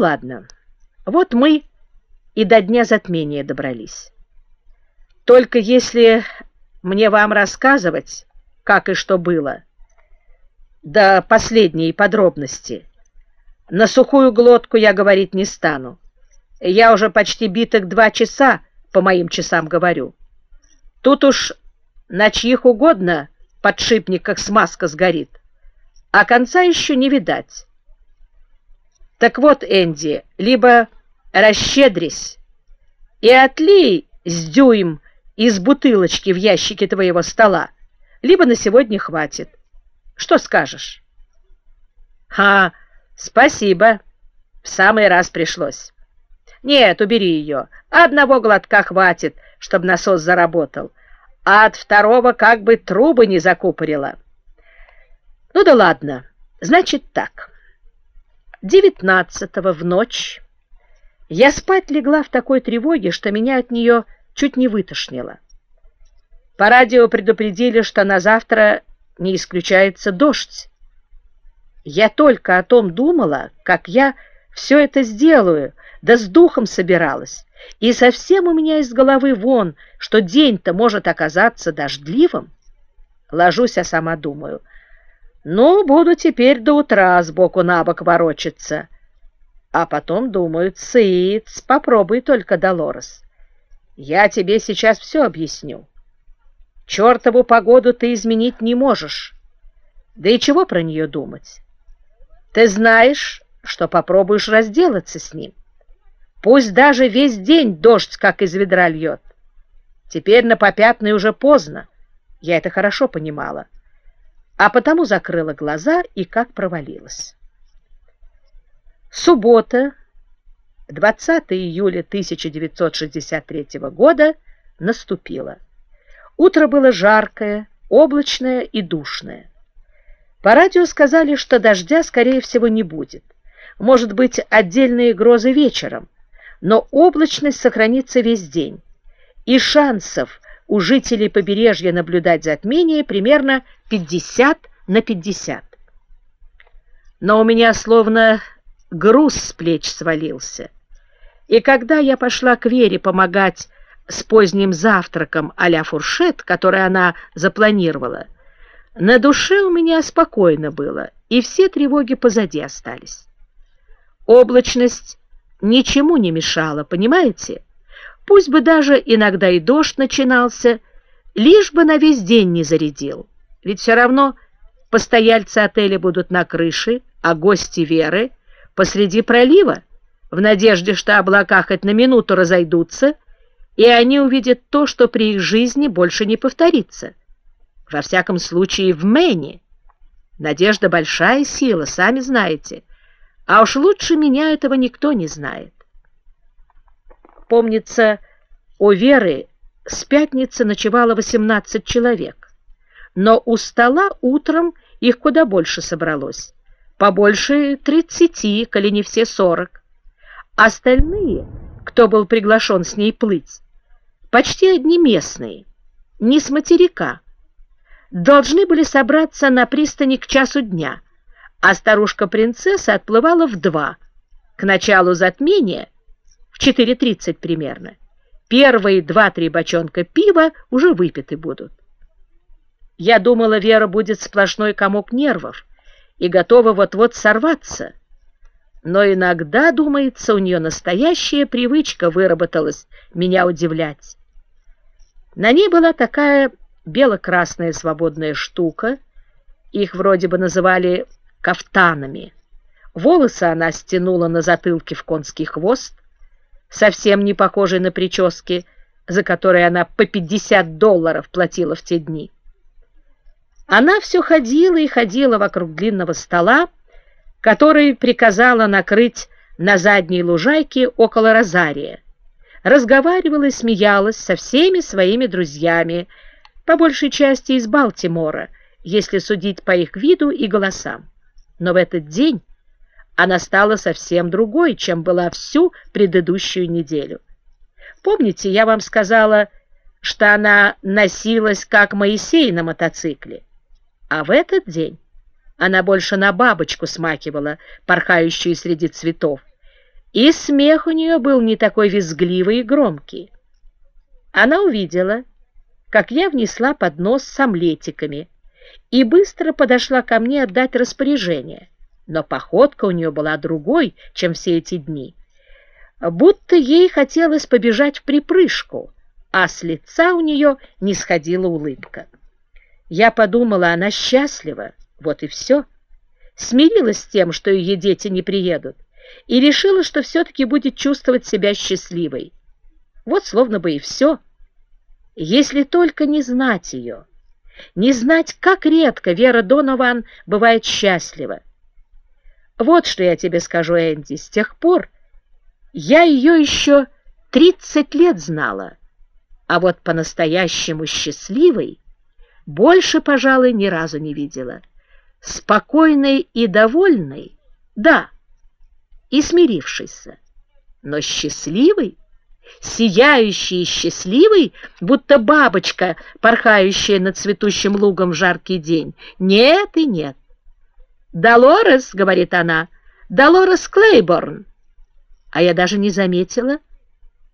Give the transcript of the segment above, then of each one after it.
ладно, вот мы и до дня затмения добрались. Только если мне вам рассказывать, как и что было, до последней подробности, на сухую глотку я говорить не стану. Я уже почти битых два часа по моим часам говорю. Тут уж на чьих угодно подшипниках смазка сгорит, а конца еще не видать. Так вот, Энди, либо расщедрись и отлей с дюйм из бутылочки в ящике твоего стола, либо на сегодня хватит. Что скажешь? Ха, спасибо. В самый раз пришлось. Нет, убери ее. Одного глотка хватит, чтобы насос заработал. А от второго как бы трубы не закупорила. Ну да ладно. Значит так. Девятнадцатого в ночь я спать легла в такой тревоге, что меня от нее чуть не вытошнило. По радио предупредили, что на завтра не исключается дождь. Я только о том думала, как я все это сделаю, да с духом собиралась. И совсем у меня из головы вон, что день-то может оказаться дождливым. Ложусь, а сама думаю. Ну, буду теперь до утра сбоку на бок ворочаться. А потом думаю, циц, попробуй только, Долорес. Я тебе сейчас все объясню. Чертову погоду ты изменить не можешь. Да и чего про нее думать? Ты знаешь, что попробуешь разделаться с ним. Пусть даже весь день дождь как из ведра льет. Теперь на попятный уже поздно. Я это хорошо понимала. А потому закрыла глаза и как провалилась. Суббота, 20 июля 1963 года, наступила. Утро было жаркое, облачное и душное. По радио сказали, что дождя, скорее всего, не будет. Может быть, отдельные грозы вечером, но облачность сохранится весь день. И шансов у жителей побережья наблюдать затмение примерно 50 на 50. Но у меня словно груз с плеч свалился. И когда я пошла к Вере помогать с поздним завтраком а-ля фуршет, который она запланировала, на душе у меня спокойно было, и все тревоги позади остались. Облачность ничему не мешала, понимаете? Пусть бы даже иногда и дождь начинался, лишь бы на весь день не зарядил. Ведь все равно постояльцы отеля будут на крыше, а гости Веры посреди пролива, в надежде, что облака хоть на минуту разойдутся, и они увидят то, что при их жизни больше не повторится. Во всяком случае, в Мэне. Надежда — большая сила, сами знаете. А уж лучше меня этого никто не знает. Помнится, у Веры с пятницы ночевало 18 человек, но у стола утром их куда больше собралось, побольше 30, коли не все 40. Остальные, кто был приглашен с ней плыть, почти одни местные, не с материка, должны были собраться на пристани к часу дня, а старушка-принцесса отплывала в два, к началу затмения, в 4.30 примерно. Первые два-три бочонка пива уже выпиты будут. Я думала, Вера будет сплошной комок нервов и готова вот-вот сорваться, но иногда, думается, у нее настоящая привычка выработалась меня удивлять. На ней была такая бело-красная свободная штука, их вроде бы называли кафтанами. Волосы она стянула на затылке в конский хвост, совсем не похожий на прически, за которые она по 50 долларов платила в те дни. Она все ходила и ходила вокруг длинного стола, который приказала накрыть на задней лужайке около розария. Разговаривала и смеялась со всеми своими друзьями, по большей части из Балтимора, если судить по их виду и голосам. Но в этот день она стала совсем другой, чем была всю предыдущую неделю. Помните, я вам сказала, что она носилась, как Моисей на мотоцикле? А в этот день она больше на бабочку смакивала, порхающую среди цветов, И смех у нее был не такой визгливый и громкий. Она увидела, как я внесла поднос с омлетиками и быстро подошла ко мне отдать распоряжение, но походка у нее была другой, чем все эти дни. Будто ей хотелось побежать в припрыжку, а с лица у нее не сходила улыбка. Я подумала, она счастлива, вот и все. Смирилась с тем, что ее дети не приедут, и решила, что все-таки будет чувствовать себя счастливой. Вот словно бы и все. Если только не знать ее, не знать, как редко Вера Донован бывает счастлива. Вот что я тебе скажу, Энди, с тех пор я ее еще тридцать лет знала, а вот по-настоящему счастливой больше, пожалуй, ни разу не видела. Спокойной и довольной, да, и смирившейся, но счастливой сияющий и счастливый, будто бабочка, порхающая над цветущим лугом в жаркий день. Нет и нет. «Долорес», — говорит она, — «Долорес Клейборн». А я даже не заметила,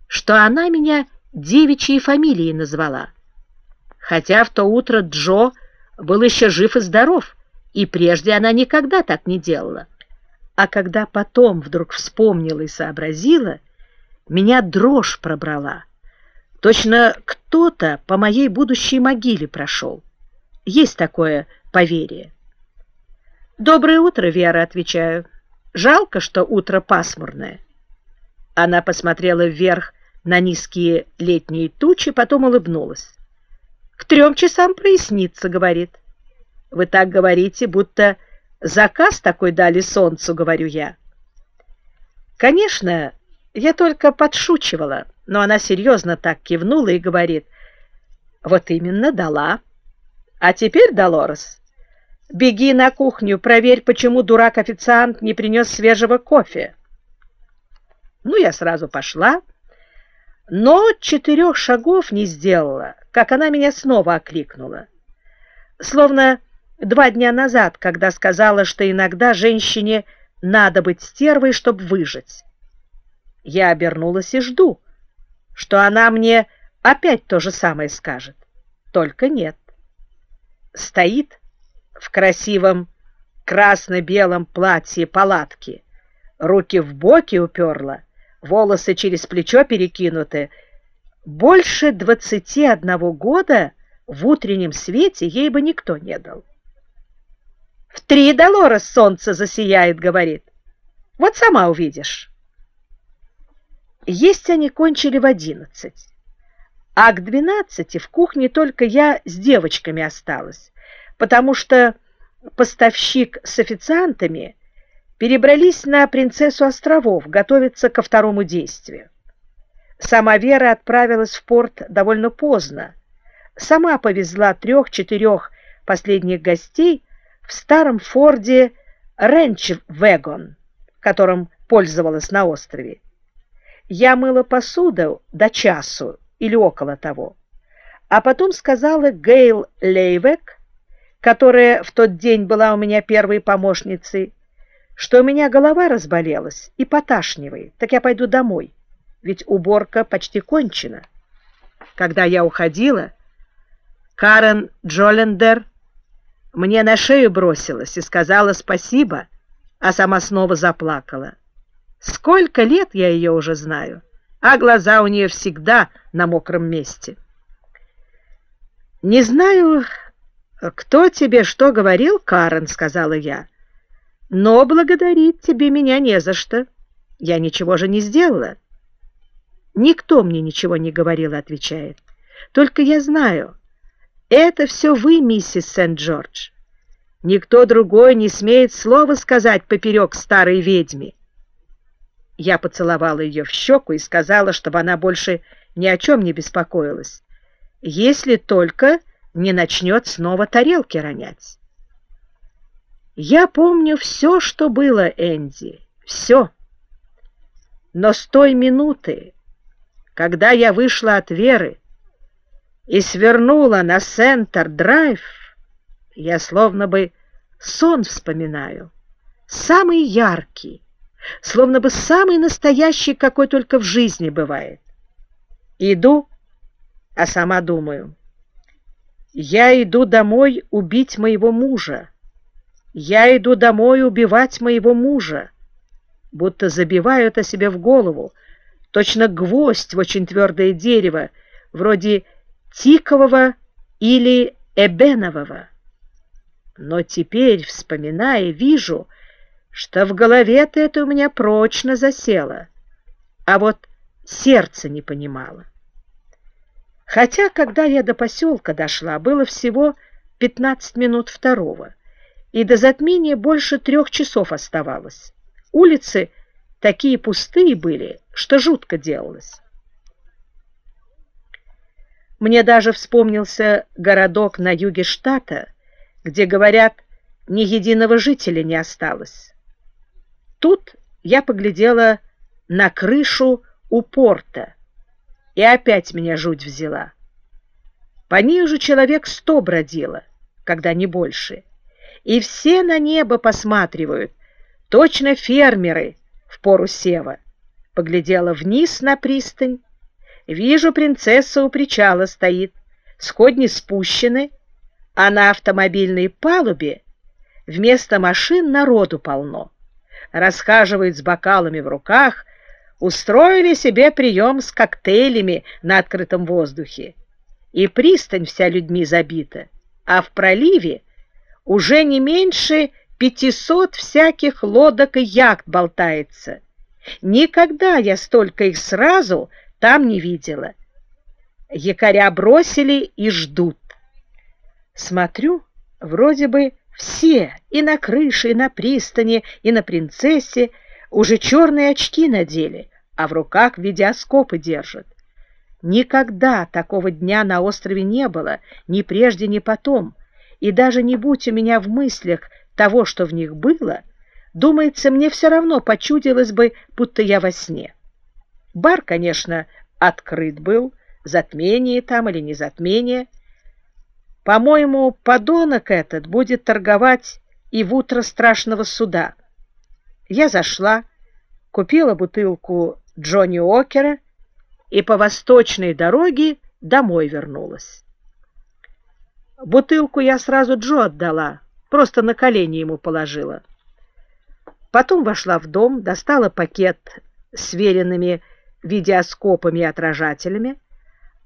что она меня девичьей фамилией назвала. Хотя в то утро Джо был еще жив и здоров, и прежде она никогда так не делала. А когда потом вдруг вспомнила и сообразила, меня дрожь пробрала. Точно кто-то по моей будущей могиле прошел. Есть такое поверие. «Доброе утро, Вера», — отвечаю. «Жалко, что утро пасмурное». Она посмотрела вверх на низкие летние тучи, потом улыбнулась. «К трем часам прояснится», — говорит. «Вы так говорите, будто заказ такой дали солнцу», — говорю я. Конечно, я только подшучивала, но она серьезно так кивнула и говорит, «Вот именно, дала. А теперь, Долорес, беги на кухню, проверь, почему дурак-официант не принес свежего кофе». Ну, я сразу пошла, но четырех шагов не сделала, как она меня снова окликнула. Словно два дня назад, когда сказала, что иногда женщине надо быть стервой, чтобы выжить. Я обернулась и жду, что она мне опять то же самое скажет. Только нет. Стоит в красивом красно-белом платье палатки, руки в боки уперла, волосы через плечо перекинуты. Больше двадцати одного года в утреннем свете ей бы никто не дал. «В три доллара солнце засияет», — говорит. «Вот сама увидишь». Есть они кончили в одиннадцать, а к двенадцати в кухне только я с девочками осталась, потому что поставщик с официантами перебрались на принцессу островов готовиться ко второму действию. Сама Вера отправилась в порт довольно поздно. Сама повезла трех-четырех последних гостей в старом форде Ренч-Вегон, которым пользовалась на острове. Я мыла посуду до часу или около того, а потом сказала Гейл Лейвек, которая в тот день была у меня первой помощницей, что у меня голова разболелась и поташнивает, так я пойду домой, ведь уборка почти кончена. Когда я уходила, Карен Джолендер мне на шею бросилась и сказала спасибо, а сама снова заплакала. Сколько лет я ее уже знаю, а глаза у нее всегда на мокром месте. «Не знаю, кто тебе что говорил, Карен», — сказала я, — «но благодарить тебе меня не за что. Я ничего же не сделала». «Никто мне ничего не говорил», — отвечает. «Только я знаю, это все вы, миссис Сент-Джордж. Никто другой не смеет слова сказать поперек старой ведьме. Я поцеловала ее в щеку и сказала, чтобы она больше ни о чем не беспокоилась, если только не начнет снова тарелки ронять. Я помню все, что было, Энди, все. Но с той минуты, когда я вышла от Веры и свернула на Сентер-драйв, я словно бы сон вспоминаю, самый яркий, словно бы самый настоящий, какой только в жизни бывает. Иду, а сама думаю. Я иду домой убить моего мужа. Я иду домой убивать моего мужа. Будто забиваю это себе в голову, точно гвоздь в очень твердое дерево, вроде тикового или эбенового. Но теперь, вспоминая, вижу, что в голове-то это у меня прочно засело, а вот сердце не понимало. Хотя, когда я до поселка дошла, было всего 15 минут второго, и до затмения больше трех часов оставалось. Улицы такие пустые были, что жутко делалось. Мне даже вспомнился городок на юге штата, где, говорят, ни единого жителя не осталось. Тут я поглядела на крышу у порта, и опять меня жуть взяла. По ней уже человек сто бродило, когда не больше, и все на небо посматривают, точно фермеры в пору сева. Поглядела вниз на пристань, вижу, принцесса у причала стоит, сходни спущены, а на автомобильной палубе вместо машин народу полно. Расхаживают с бокалами в руках, устроили себе прием с коктейлями на открытом воздухе. И пристань вся людьми забита, а в проливе уже не меньше пятисот всяких лодок и яхт болтается. Никогда я столько их сразу там не видела. Якоря бросили и ждут. Смотрю, вроде бы все, и на крыше, и на пристани, и на принцессе, уже черные очки надели, а в руках видеоскопы держат. Никогда такого дня на острове не было, ни прежде, ни потом, и даже не будь у меня в мыслях того, что в них было, думается, мне все равно почудилось бы, будто я во сне. Бар, конечно, открыт был, затмение там или не затмение, по-моему, подонок этот будет торговать и в утро страшного суда. Я зашла, купила бутылку Джонни Окера и по восточной дороге домой вернулась. Бутылку я сразу Джо отдала, просто на колени ему положила. Потом вошла в дом, достала пакет с веренными видеоскопами и отражателями,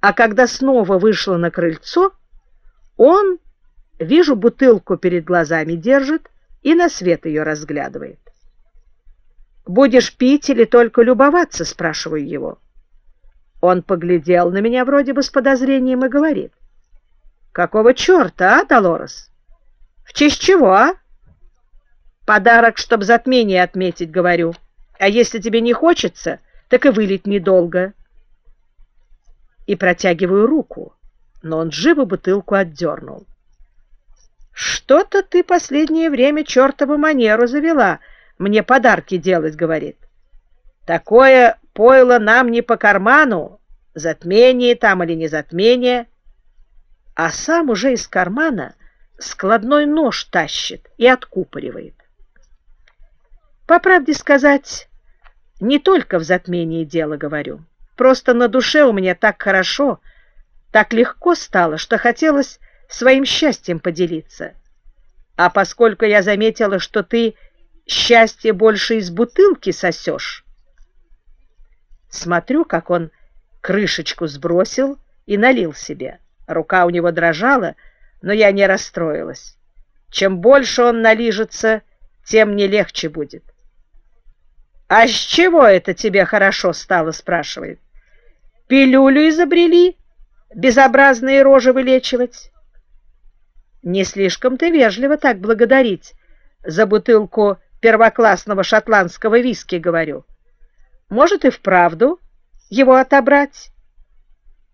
а когда снова вышла на крыльцо, он, вижу, бутылку перед глазами держит и на свет ее разглядывает. «Будешь пить или только любоваться?» — спрашиваю его. Он поглядел на меня вроде бы с подозрением и говорит. «Какого черта, а, Долорес? В честь чего, а?» «Подарок, чтоб затмение отметить, говорю. А если тебе не хочется, так и вылить недолго». И протягиваю руку но он живо бутылку отдернул. «Что-то ты последнее время чертову манеру завела, мне подарки делать, — говорит. Такое пойло нам не по карману, затмение там или не затмение, а сам уже из кармана складной нож тащит и откупоривает. По правде сказать, не только в затмении дело говорю, просто на душе у меня так хорошо — так легко стало, что хотелось своим счастьем поделиться. А поскольку я заметила, что ты счастье больше из бутылки сосешь, смотрю, как он крышечку сбросил и налил себе. Рука у него дрожала, но я не расстроилась. Чем больше он налижется, тем мне легче будет. «А с чего это тебе хорошо стало?» — спрашивает. «Пилюлю изобрели?» безобразные рожи вылечивать. Не слишком-то вежливо так благодарить за бутылку первоклассного шотландского виски, говорю. Может и вправду его отобрать?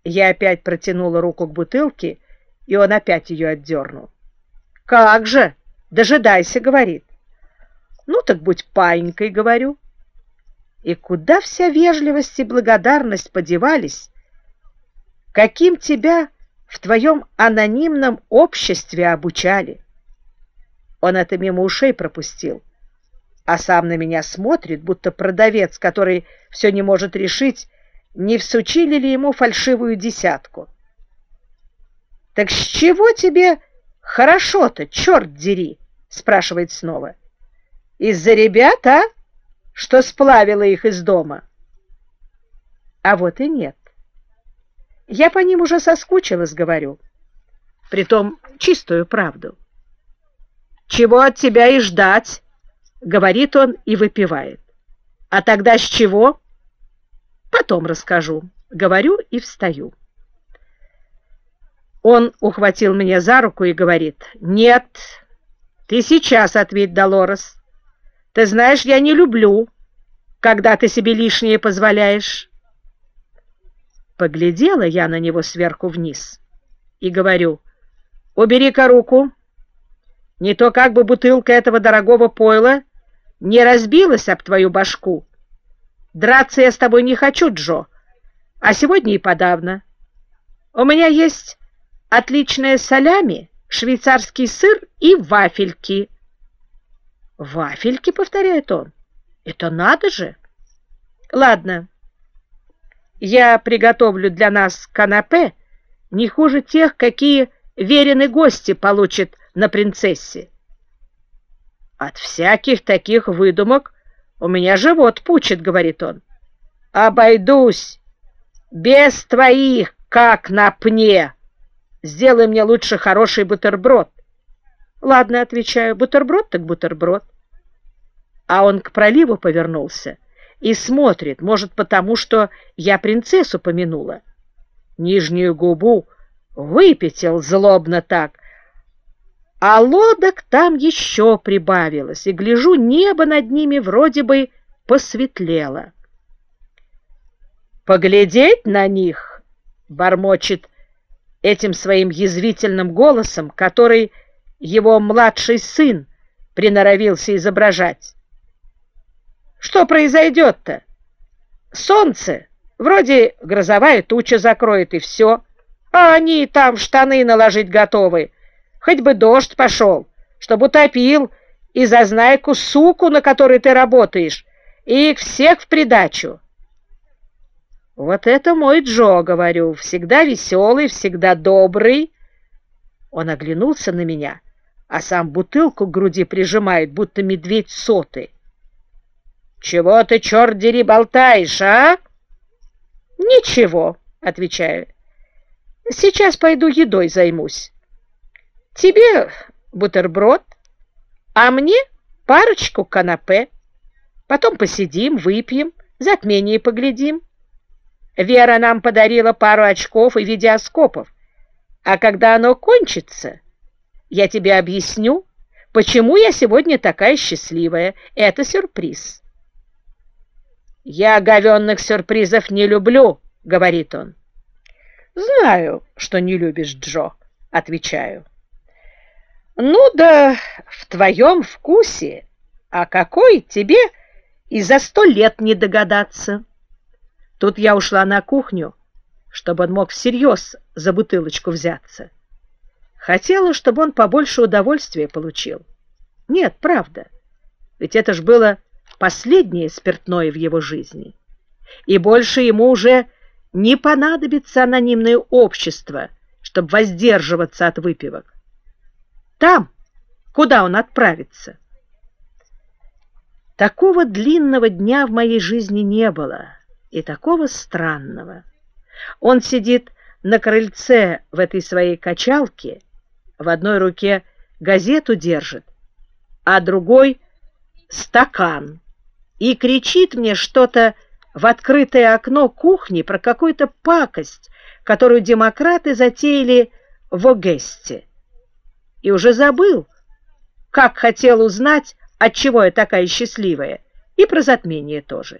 Я опять протянула руку к бутылке, и он опять ее отдернул. «Как же? Дожидайся», — говорит. «Ну так будь паинькой», — говорю. И куда вся вежливость и благодарность подевались, каким тебя в твоем анонимном обществе обучали. Он это мимо ушей пропустил. А сам на меня смотрит, будто продавец, который все не может решить, не всучили ли ему фальшивую десятку. «Так с чего тебе хорошо-то, черт дери?» — спрашивает снова. «Из-за ребят, а? Что сплавило их из дома?» А вот и нет. Я по ним уже соскучилась, говорю. Притом чистую правду. «Чего от тебя и ждать?» — говорит он и выпивает. «А тогда с чего?» «Потом расскажу», — говорю и встаю. Он ухватил меня за руку и говорит, «Нет, ты сейчас ответь, Долорес. Ты знаешь, я не люблю, когда ты себе лишнее позволяешь». Поглядела я на него сверху вниз и говорю, «Убери-ка руку, не то как бы бутылка этого дорогого пойла не разбилась об твою башку. Драться я с тобой не хочу, Джо, а сегодня и подавно. У меня есть отличное солями, швейцарский сыр и вафельки». «Вафельки?» — повторяет он. «Это надо же!» «Ладно». Я приготовлю для нас канапе не хуже тех, какие верены гости получат на принцессе. От всяких таких выдумок у меня живот пучит, говорит он. Обойдусь без твоих, как на пне. Сделай мне лучше хороший бутерброд. Ладно, отвечаю, бутерброд так бутерброд. А он к проливу повернулся и смотрит, может, потому что я принцессу помянула. Нижнюю губу выпятил злобно так, а лодок там еще прибавилось, и, гляжу, небо над ними вроде бы посветлело. «Поглядеть на них!» — бормочет этим своим язвительным голосом, который его младший сын приноровился изображать. Что произойдет-то? Солнце, вроде грозовая туча закроет, и все. А они там штаны наложить готовы. Хоть бы дождь пошел, чтобы утопил и зазнайку суку, на которой ты работаешь, и их всех в придачу. Вот это мой Джо, говорю, всегда веселый, всегда добрый. Он оглянулся на меня, а сам бутылку к груди прижимает, будто медведь сотый. «Чего ты, черт дери, болтаешь, а?» «Ничего», — отвечаю. «Сейчас пойду едой займусь. Тебе бутерброд, а мне парочку канапе. Потом посидим, выпьем, затмение поглядим. Вера нам подарила пару очков и видеоскопов, а когда оно кончится, я тебе объясню, почему я сегодня такая счастливая. Это сюрприз». «Я говенных сюрпризов не люблю», — говорит он. «Знаю, что не любишь, Джо», — отвечаю. «Ну да в твоем вкусе, а какой тебе и за сто лет не догадаться». Тут я ушла на кухню, чтобы он мог всерьез за бутылочку взяться. Хотела, чтобы он побольше удовольствия получил. Нет, правда, ведь это ж было последнее спиртное в его жизни, и больше ему уже не понадобится анонимное общество, чтобы воздерживаться от выпивок. Там, куда он отправится. Такого длинного дня в моей жизни не было, и такого странного. Он сидит на крыльце в этой своей качалке, в одной руке газету держит, а другой — стакан и кричит мне что-то в открытое окно кухни про какую-то пакость, которую демократы затеяли в Огесте. И уже забыл, как хотел узнать, от чего я такая счастливая, и про затмение тоже.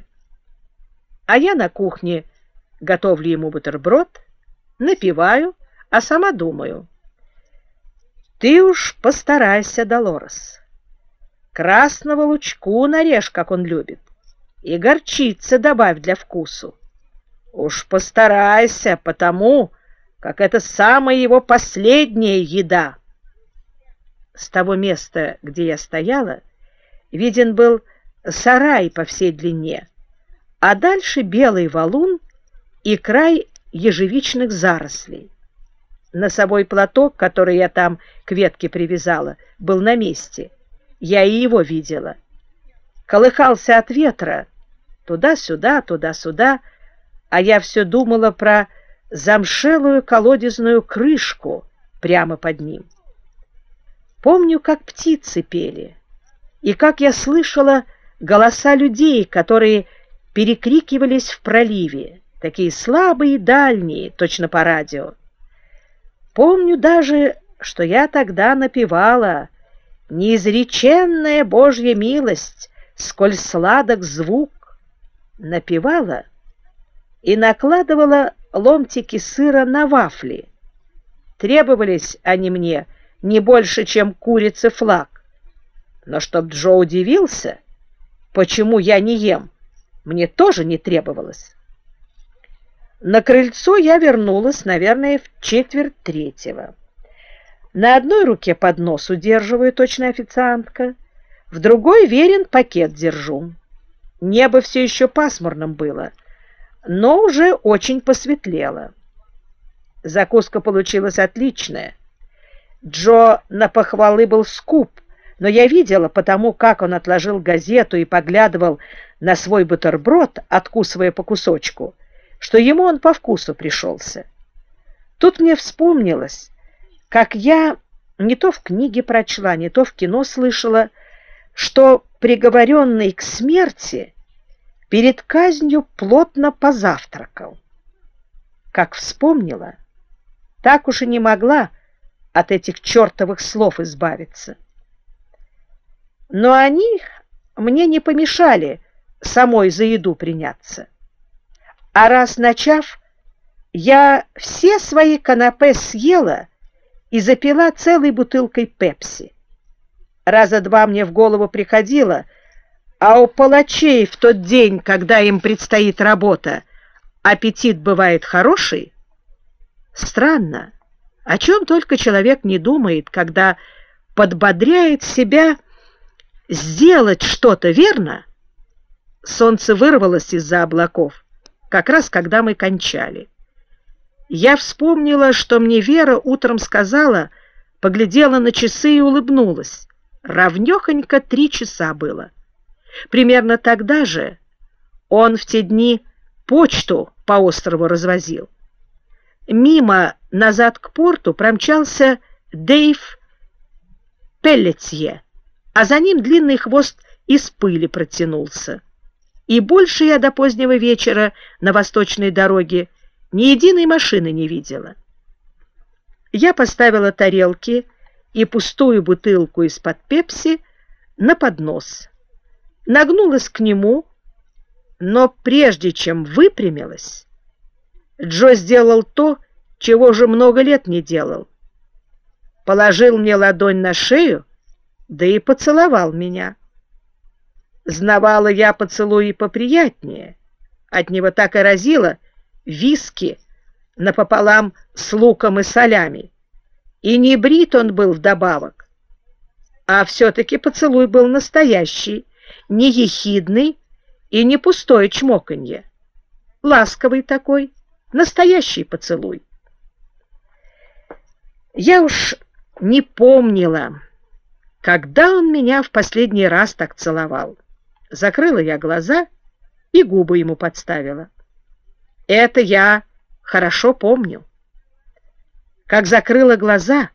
А я на кухне готовлю ему бутерброд, напиваю, а сама думаю. Ты уж постарайся, Долорес. Красного лучку нарежь, как он любит, и горчицы добавь для вкусу. Уж постарайся, потому как это самая его последняя еда. С того места, где я стояла, виден был сарай по всей длине, а дальше белый валун и край ежевичных зарослей. Носовой платок, который я там к ветке привязала, был на месте. Я и его видела. Колыхался от ветра, туда-сюда, туда-сюда, а я все думала про замшелую колодезную крышку прямо под ним. Помню, как птицы пели, и как я слышала голоса людей, которые перекрикивались в проливе, такие слабые и дальние, точно по радио. Помню даже, что я тогда напевала «Неизреченная Божья милость, сколь сладок звук!» Напевала и накладывала ломтики сыра на вафли. Требовались они мне не больше, чем курица флаг. Но чтоб Джо удивился, почему я не ем, мне тоже не требовалось. На крыльцо я вернулась, наверное, в четверть третьего. На одной руке поднос удерживаю, точно официантка, в другой верен пакет держу. Небо все еще пасмурным было, но уже очень посветлело. Закуска получилась отличная. Джо на похвалы был скуп, но я видела потому, как он отложил газету и поглядывал на свой бутерброд, откусывая по кусочку, что ему он по вкусу пришелся. Тут мне вспомнилось, как я не то в книге прочла, не то в кино слышала, что приговоренный к смерти перед казнью плотно позавтракал. Как вспомнила, так уж и не могла от этих чертовых слов избавиться. Но они мне не помешали самой за еду приняться. А раз начав, я все свои канапе съела и запила целой бутылкой пепси. Раза два мне в голову приходило, а у палачей в тот день, когда им предстоит работа, аппетит бывает хороший? Странно, о чем только человек не думает, когда подбодряет себя сделать что-то, верно? Солнце вырвалось из-за облаков, как раз когда мы кончали. Я вспомнила, что мне Вера утром сказала, поглядела на часы и улыбнулась. Равнёхонько три часа было. Примерно тогда же он в те дни почту по острову развозил. Мимо назад к порту промчался Дейв Пеллетье, а за ним длинный хвост из пыли протянулся. И больше я до позднего вечера на восточной дороге ни единой машины не видела. Я поставила тарелки и пустую бутылку из-под пепси на поднос. Нагнулась к нему, но прежде чем выпрямилась, Джо сделал то, чего же много лет не делал. Положил мне ладонь на шею, да и поцеловал меня. Знавала я поцелуи поприятнее. От него так и разило виски напополам с луком и солями. И не брит он был вдобавок. А все-таки поцелуй был настоящий, не ехидный и не пустое чмоканье. Ласковый такой, настоящий поцелуй. Я уж не помнила, когда он меня в последний раз так целовал. Закрыла я глаза и губы ему подставила. Это я хорошо помню. Как закрыла глаза,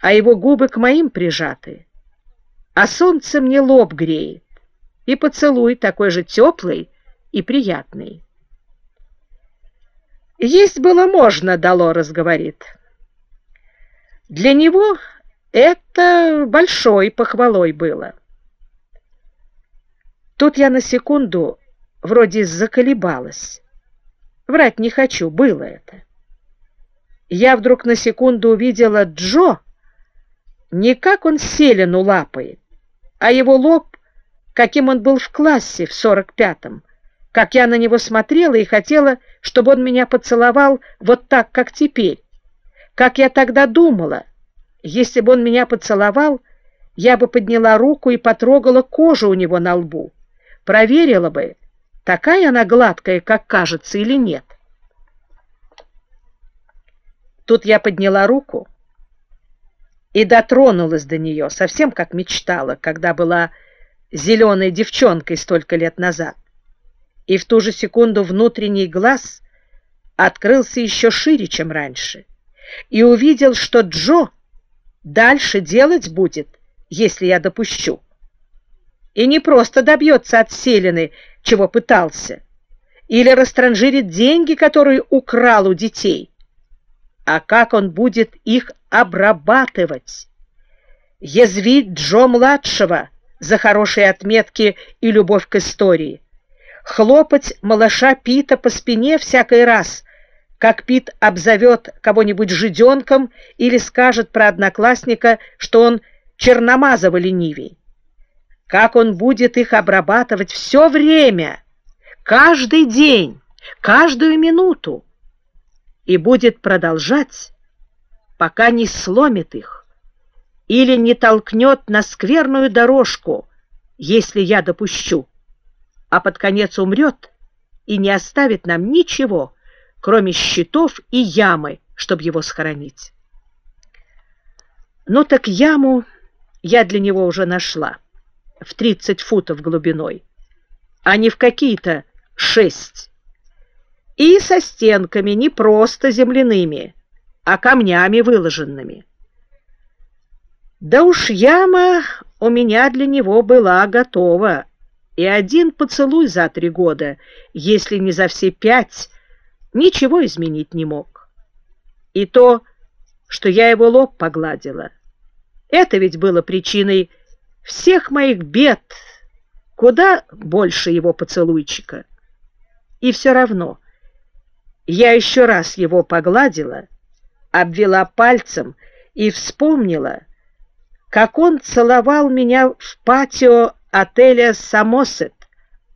а его губы к моим прижаты, а солнце мне лоб греет, и поцелуй такой же теплый и приятный. Есть было можно, Долорес говорит. Для него это большой похвалой было. Тут я на секунду вроде заколебалась. Врать не хочу, было это. Я вдруг на секунду увидела Джо, не как он селену лапает, а его лоб, каким он был в классе в сорок пятом, как я на него смотрела и хотела, чтобы он меня поцеловал вот так, как теперь, как я тогда думала, если бы он меня поцеловал, я бы подняла руку и потрогала кожу у него на лбу, проверила бы, такая она гладкая, как кажется, или нет. Тут я подняла руку и дотронулась до нее, совсем как мечтала, когда была зеленой девчонкой столько лет назад. И в ту же секунду внутренний глаз открылся еще шире, чем раньше, и увидел, что Джо дальше делать будет, если я допущу. И не просто добьется от Селины, чего пытался, или растранжирит деньги, которые украл у детей, а как он будет их обрабатывать. Язвить Джо-младшего за хорошие отметки и любовь к истории. Хлопать малыша Пита по спине всякий раз, как Пит обзовет кого-нибудь жиденком или скажет про одноклассника, что он черномазово ленивей. Как он будет их обрабатывать все время, каждый день, каждую минуту, и будет продолжать, пока не сломит их или не толкнет на скверную дорожку, если я допущу, а под конец умрет и не оставит нам ничего, кроме щитов и ямы, чтобы его схоронить. Ну так яму я для него уже нашла, в 30 футов глубиной, а не в какие-то шесть. И со стенками не просто земляными, а камнями выложенными. Да уж яма у меня для него была готова, и один поцелуй за три года, если не за все пять, ничего изменить не мог. И то, что я его лоб погладила, это ведь было причиной всех моих бед, куда больше его поцелуйчика. И все равно я еще раз его погладила, обвела пальцем и вспомнила, как он целовал меня в патио отеля «Самосет»,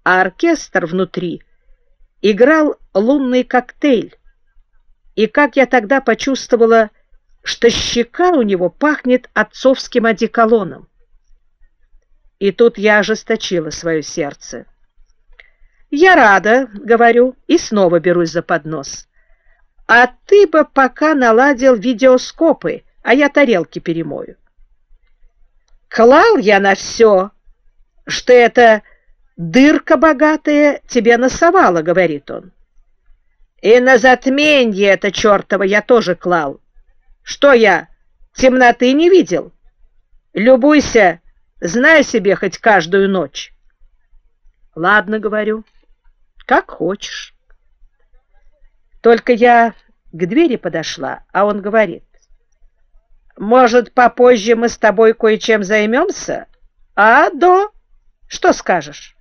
а оркестр внутри играл лунный коктейль, и как я тогда почувствовала, что щека у него пахнет отцовским одеколоном. И тут я ожесточила свое сердце. «Я рада», — говорю, и снова берусь за поднос. «А ты бы пока наладил видеоскопы, а я тарелки перемою». «Клал я на все, что эта дырка богатая тебе насовала», — говорит он. «И на затменье это чертово я тоже клал. Что я, темноты не видел? Любуйся, знай себе хоть каждую ночь». «Ладно, — говорю». Как хочешь. Только я к двери подошла, а он говорит, «Может, попозже мы с тобой кое-чем займемся? А, до? Что скажешь?»